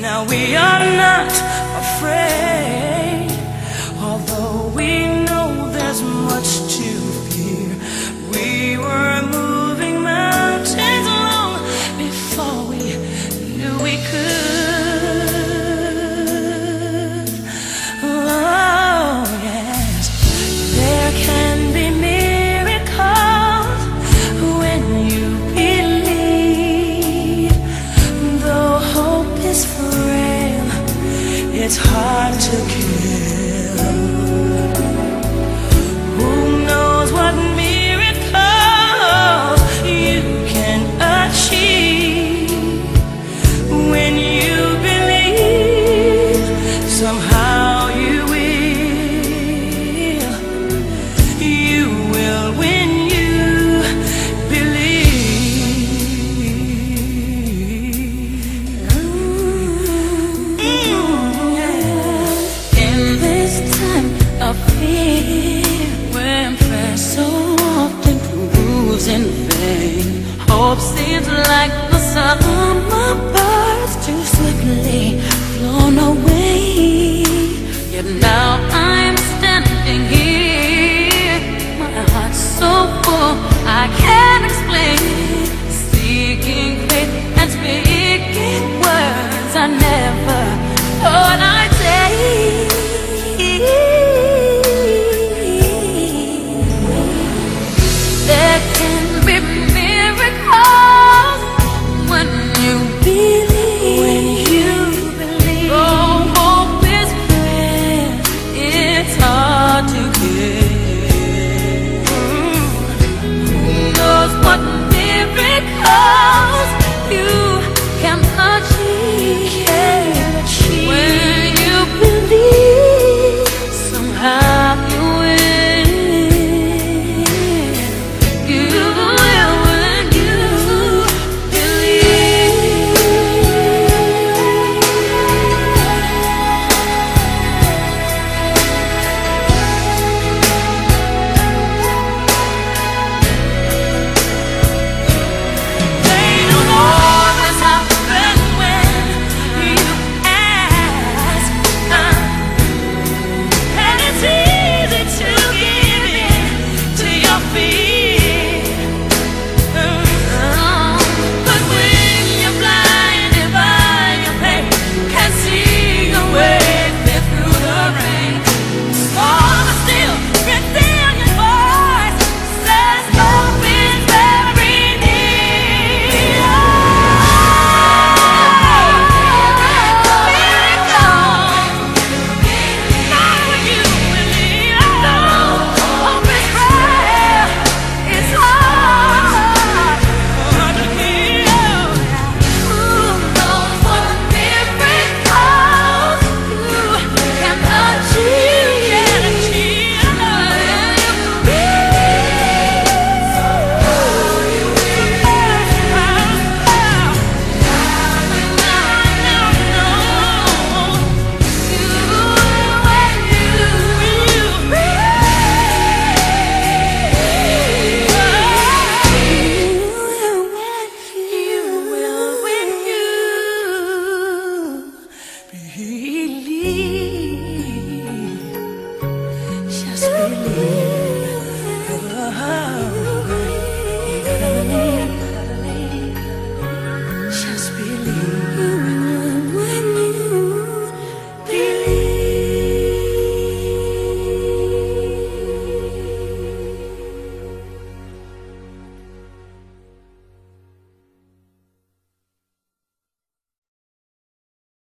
Now we are not afraid, it's hard to kill. When prayer so often proves in vain, hope seems like the summer birds too swiftly flown away. Yet now